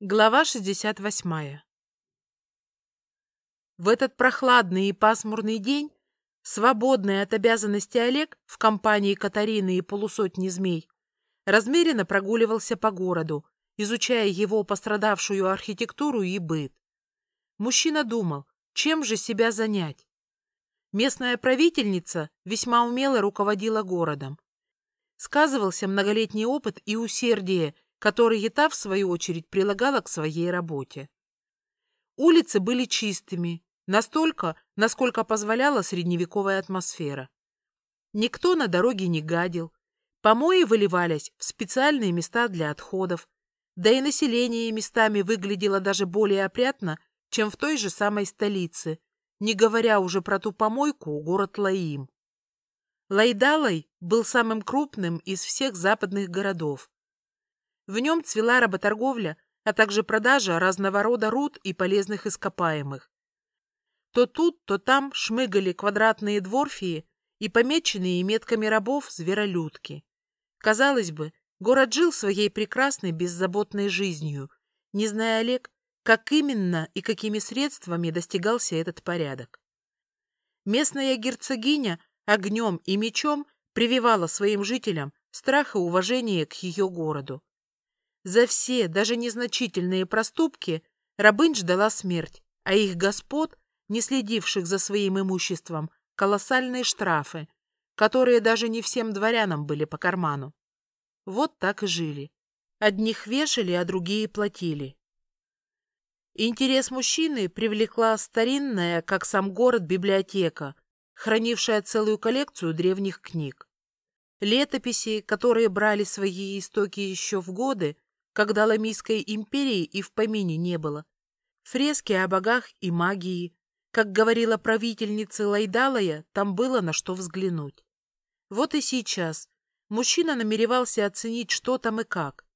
Глава 68. В этот прохладный и пасмурный день, свободный от обязанностей Олег в компании Катарины и полусотни змей, размеренно прогуливался по городу, изучая его пострадавшую архитектуру и быт. Мужчина думал, чем же себя занять. Местная правительница весьма умело руководила городом. Сказывался многолетний опыт и усердие – которые та, в свою очередь, прилагала к своей работе. Улицы были чистыми, настолько, насколько позволяла средневековая атмосфера. Никто на дороге не гадил, помои выливались в специальные места для отходов, да и население местами выглядело даже более опрятно, чем в той же самой столице, не говоря уже про ту помойку, город Лаим. Лайдалай был самым крупным из всех западных городов. В нем цвела работорговля, а также продажа разного рода руд и полезных ископаемых. То тут, то там шмыгали квадратные дворфии и помеченные метками рабов зверолюдки. Казалось бы, город жил своей прекрасной беззаботной жизнью, не зная Олег, как именно и какими средствами достигался этот порядок. Местная герцогиня огнем и мечом прививала своим жителям страх и уважение к ее городу. За все, даже незначительные проступки, рабынь ждала смерть, а их господ, не следивших за своим имуществом, колоссальные штрафы, которые даже не всем дворянам были по карману. Вот так и жили. Одних вешали, а другие платили. Интерес мужчины привлекла старинная, как сам город, библиотека, хранившая целую коллекцию древних книг. Летописи, которые брали свои истоки еще в годы, когда Ламийской империи и в помине не было. Фрески о богах и магии. Как говорила правительница Лайдалая, там было на что взглянуть. Вот и сейчас мужчина намеревался оценить, что там и как.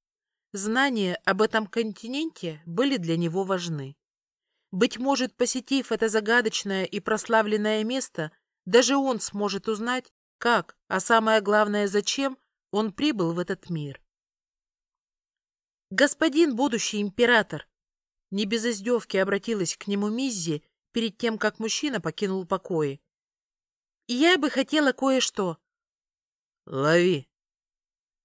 Знания об этом континенте были для него важны. Быть может, посетив это загадочное и прославленное место, даже он сможет узнать, как, а самое главное, зачем он прибыл в этот мир. «Господин будущий император!» Не без издевки обратилась к нему Миззи перед тем, как мужчина покинул покои. «Я бы хотела кое-что». «Лови!»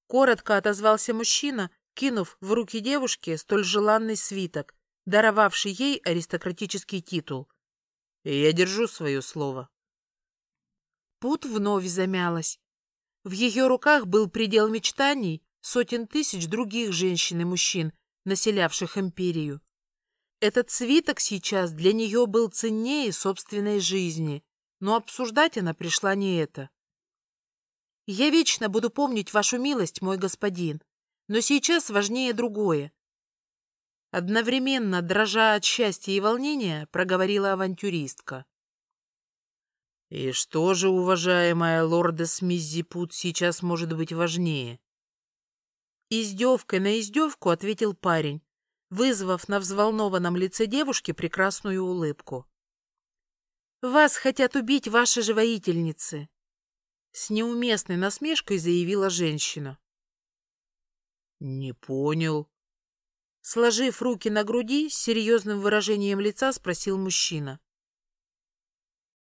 Коротко отозвался мужчина, кинув в руки девушки столь желанный свиток, даровавший ей аристократический титул. Я держу свое слово. Пут вновь замялась. В ее руках был предел мечтаний, сотен тысяч других женщин и мужчин, населявших империю. Этот свиток сейчас для нее был ценнее собственной жизни, но обсуждать она пришла не это. «Я вечно буду помнить вашу милость, мой господин, но сейчас важнее другое». Одновременно, дрожа от счастья и волнения, проговорила авантюристка. «И что же, уважаемая лорда Смиззипут, сейчас может быть важнее?» Издевкой на издевку ответил парень, вызвав на взволнованном лице девушки прекрасную улыбку. «Вас хотят убить ваши же воительницы!» С неуместной насмешкой заявила женщина. «Не понял». Сложив руки на груди, с серьезным выражением лица спросил мужчина.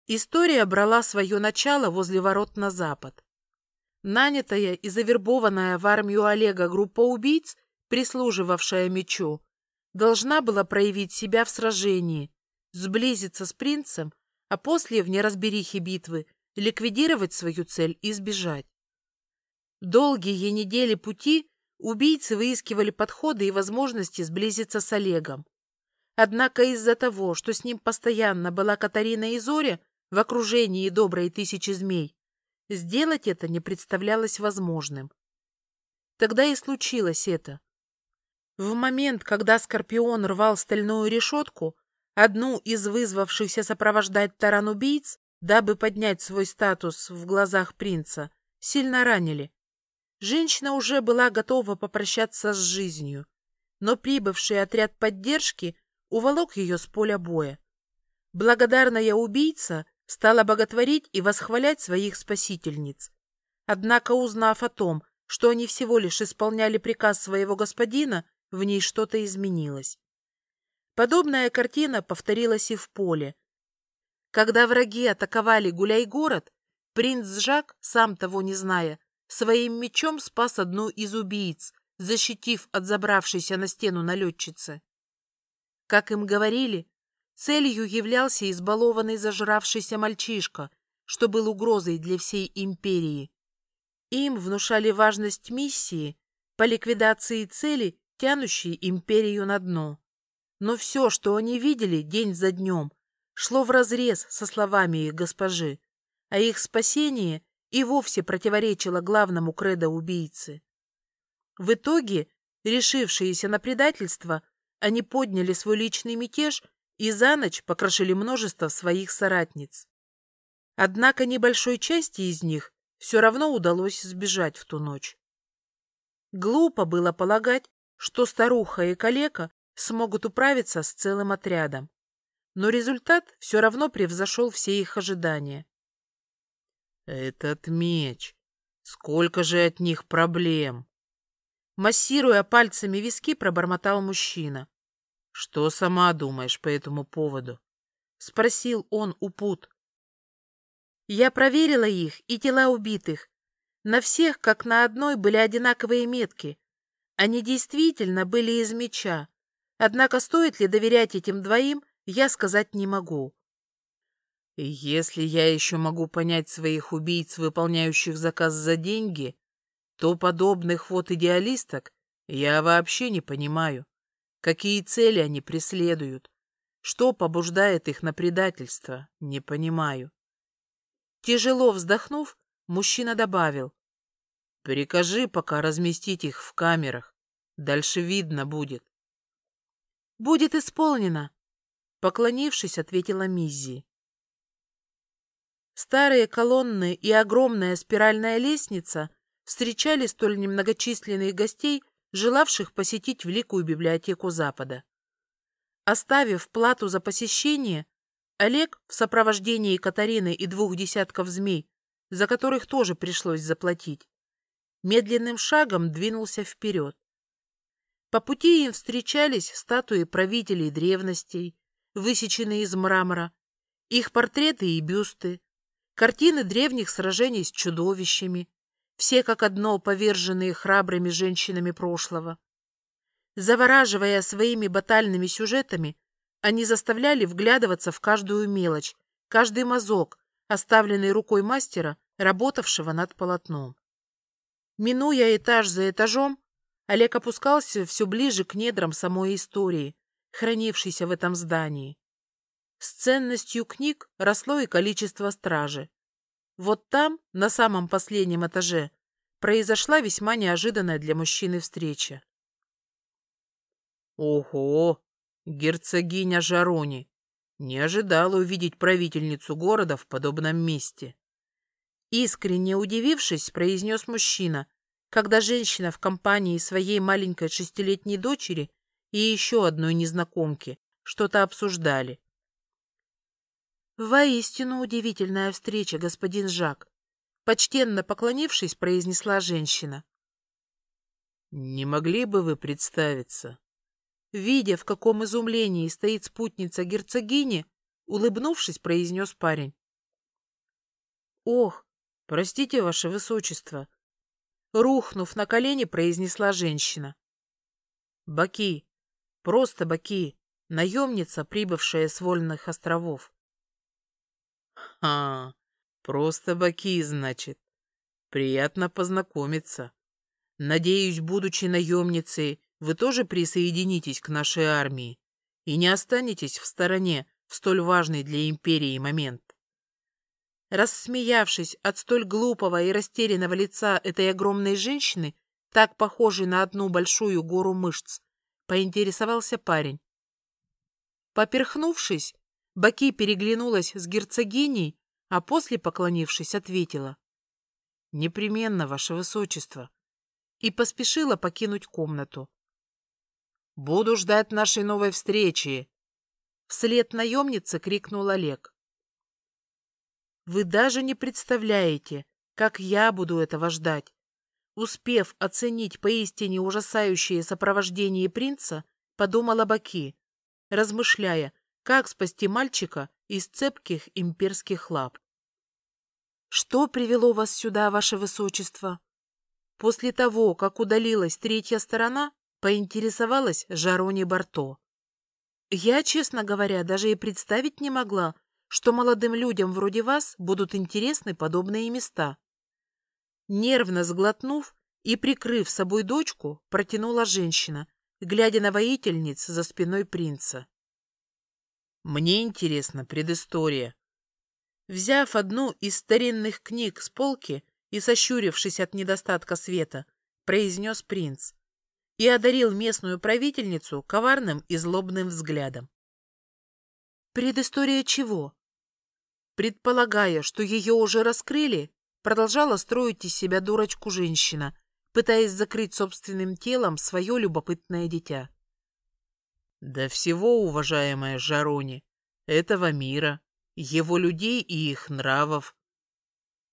История брала свое начало возле ворот на запад. Нанятая и завербованная в армию Олега группа убийц, прислуживавшая мечу, должна была проявить себя в сражении, сблизиться с принцем, а после, в неразберихе битвы, ликвидировать свою цель и сбежать. Долгие недели пути убийцы выискивали подходы и возможности сблизиться с Олегом. Однако из-за того, что с ним постоянно была Катарина и Зоря в окружении доброй тысячи змей, Сделать это не представлялось возможным. Тогда и случилось это. В момент, когда Скорпион рвал стальную решетку, одну из вызвавшихся сопровождать таран убийц, дабы поднять свой статус в глазах принца, сильно ранили. Женщина уже была готова попрощаться с жизнью, но прибывший отряд поддержки уволок ее с поля боя. Благодарная убийца стала боготворить и восхвалять своих спасительниц. Однако, узнав о том, что они всего лишь исполняли приказ своего господина, в ней что-то изменилось. Подобная картина повторилась и в поле. Когда враги атаковали Гуляй-город, принц Жак, сам того не зная, своим мечом спас одну из убийц, защитив от забравшейся на стену налетчицы. Как им говорили, целью являлся избалованный зажравшийся мальчишка, что был угрозой для всей империи. Им внушали важность миссии по ликвидации цели, тянущей империю на дно. Но все, что они видели день за днем, шло вразрез со словами их госпожи, а их спасение и вовсе противоречило главному кредо убийцы. В итоге, решившиеся на предательство, они подняли свой личный мятеж и за ночь покрошили множество своих соратниц. Однако небольшой части из них все равно удалось сбежать в ту ночь. Глупо было полагать, что старуха и калека смогут управиться с целым отрядом. Но результат все равно превзошел все их ожидания. «Этот меч! Сколько же от них проблем!» Массируя пальцами виски, пробормотал мужчина. «Что сама думаешь по этому поводу?» — спросил он у пут. Я проверила их и тела убитых. На всех, как на одной, были одинаковые метки. Они действительно были из меча. Однако стоит ли доверять этим двоим, я сказать не могу. Если я еще могу понять своих убийц, выполняющих заказ за деньги, то подобных вот идеалисток я вообще не понимаю. Какие цели они преследуют? Что побуждает их на предательство? Не понимаю. Тяжело вздохнув, мужчина добавил. Прикажи пока разместить их в камерах. Дальше видно будет. Будет исполнено. Поклонившись, ответила Миззи. Старые колонны и огромная спиральная лестница встречали столь немногочисленных гостей, желавших посетить Великую библиотеку Запада. Оставив плату за посещение, Олег в сопровождении Катарины и двух десятков змей, за которых тоже пришлось заплатить, медленным шагом двинулся вперед. По пути им встречались статуи правителей древностей, высеченные из мрамора, их портреты и бюсты, картины древних сражений с чудовищами, все как одно поверженные храбрыми женщинами прошлого. Завораживая своими батальными сюжетами, они заставляли вглядываться в каждую мелочь, каждый мазок, оставленный рукой мастера, работавшего над полотном. Минуя этаж за этажом, Олег опускался все ближе к недрам самой истории, хранившейся в этом здании. С ценностью книг росло и количество стражи. Вот там, на самом последнем этаже, произошла весьма неожиданная для мужчины встреча. «Ого! Герцогиня Жарони! Не ожидала увидеть правительницу города в подобном месте!» Искренне удивившись, произнес мужчина, когда женщина в компании своей маленькой шестилетней дочери и еще одной незнакомки что-то обсуждали. «Воистину удивительная встреча, господин Жак», — почтенно поклонившись, произнесла женщина. «Не могли бы вы представиться?» Видя, в каком изумлении стоит спутница герцогини, улыбнувшись, произнес парень. «Ох, простите, ваше высочество!» Рухнув на колени, произнесла женщина. «Баки, просто Баки, наемница, прибывшая с вольных островов». А, просто Баки, значит. Приятно познакомиться. Надеюсь, будучи наемницей, вы тоже присоединитесь к нашей армии и не останетесь в стороне в столь важный для империи момент. Рассмеявшись от столь глупого и растерянного лица этой огромной женщины, так похожей на одну большую гору мышц, поинтересовался парень. Поперхнувшись, Баки переглянулась с герцогиней, а после, поклонившись, ответила. «Непременно, ваше высочество», и поспешила покинуть комнату. «Буду ждать нашей новой встречи!» Вслед наемницы крикнул Олег. «Вы даже не представляете, как я буду этого ждать!» Успев оценить поистине ужасающее сопровождение принца, подумала Баки, размышляя, как спасти мальчика из цепких имперских лап. «Что привело вас сюда, ваше высочество?» После того, как удалилась третья сторона, поинтересовалась Жарони Барто. Я, честно говоря, даже и представить не могла, что молодым людям вроде вас будут интересны подобные места. Нервно сглотнув и прикрыв собой дочку, протянула женщина, глядя на воительниц за спиной принца. «Мне интересна предыстория». Взяв одну из старинных книг с полки и сощурившись от недостатка света, произнес принц и одарил местную правительницу коварным и злобным взглядом. «Предыстория чего?» Предполагая, что ее уже раскрыли, Продолжала строить из себя дурочку женщина, пытаясь закрыть собственным телом свое любопытное дитя. Да всего, уважаемая Жарони, этого мира, его людей и их нравов.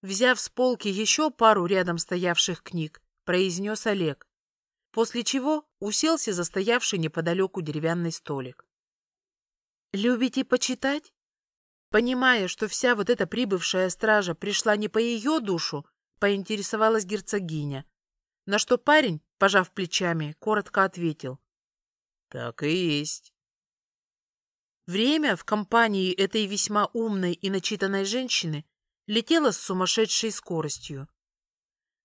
Взяв с полки еще пару рядом стоявших книг, произнес Олег, после чего уселся за стоявший неподалеку деревянный столик. «Любите почитать?» Понимая, что вся вот эта прибывшая стража пришла не по ее душу, поинтересовалась герцогиня. На что парень, пожав плечами, коротко ответил. Так и есть. Время в компании этой весьма умной и начитанной женщины летело с сумасшедшей скоростью.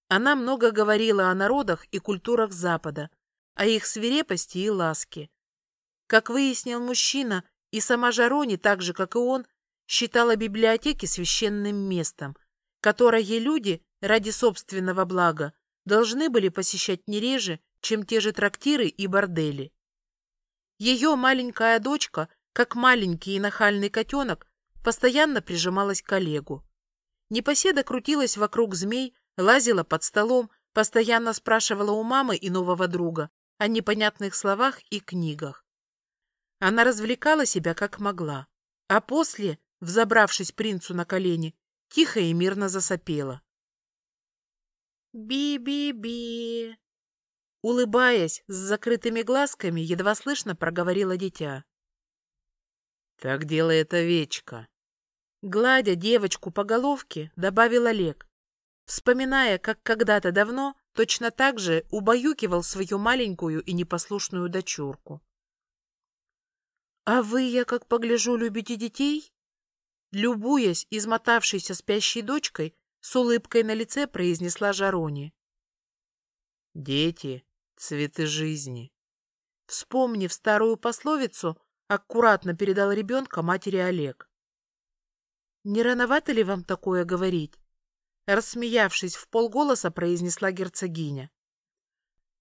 Она много говорила о народах и культурах Запада, о их свирепости и ласке. Как выяснил мужчина, и сама Жарони, так же, как и он, считала библиотеки священным местом, которое люди ради собственного блага должны были посещать не реже, чем те же трактиры и бордели. Ее маленькая дочка, как маленький и нахальный котенок, постоянно прижималась к Олегу. Непоседа крутилась вокруг змей, лазила под столом, постоянно спрашивала у мамы и нового друга о непонятных словах и книгах. Она развлекала себя как могла, а после взобравшись принцу на колени, тихо и мирно засопела. «Би-би-би!» Улыбаясь, с закрытыми глазками, едва слышно проговорила дитя. «Так делает овечка». Гладя девочку по головке, добавил Олег, вспоминая, как когда-то давно точно так же убаюкивал свою маленькую и непослушную дочурку. «А вы, я как погляжу, любите детей?» Любуясь измотавшейся спящей дочкой, с улыбкой на лице произнесла Жарони. «Дети — цветы жизни». Вспомнив старую пословицу, аккуратно передал ребенка матери Олег. «Не рановато ли вам такое говорить?» Рассмеявшись в полголоса, произнесла герцогиня.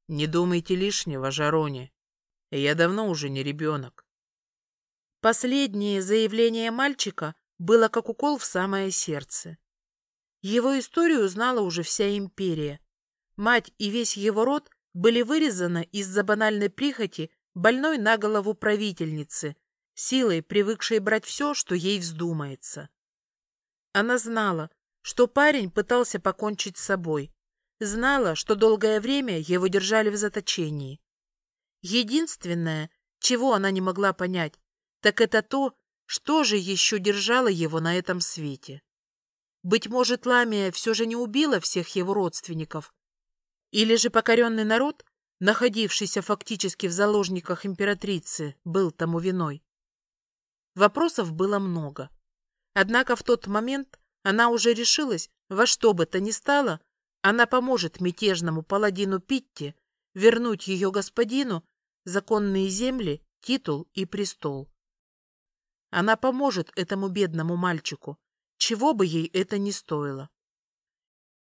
«Не думайте лишнего, Жарони. Я давно уже не ребенок». Последнее заявление мальчика было как укол в самое сердце. Его историю знала уже вся империя. Мать и весь его род были вырезаны из-за банальной прихоти больной на голову правительницы, силой привыкшей брать все, что ей вздумается. Она знала, что парень пытался покончить с собой, знала, что долгое время его держали в заточении. Единственное, чего она не могла понять, так это то, что же еще держало его на этом свете? Быть может, Ламия все же не убила всех его родственников? Или же покоренный народ, находившийся фактически в заложниках императрицы, был тому виной? Вопросов было много. Однако в тот момент она уже решилась, во что бы то ни стало, она поможет мятежному паладину Питти вернуть ее господину законные земли, титул и престол. Она поможет этому бедному мальчику, чего бы ей это ни стоило.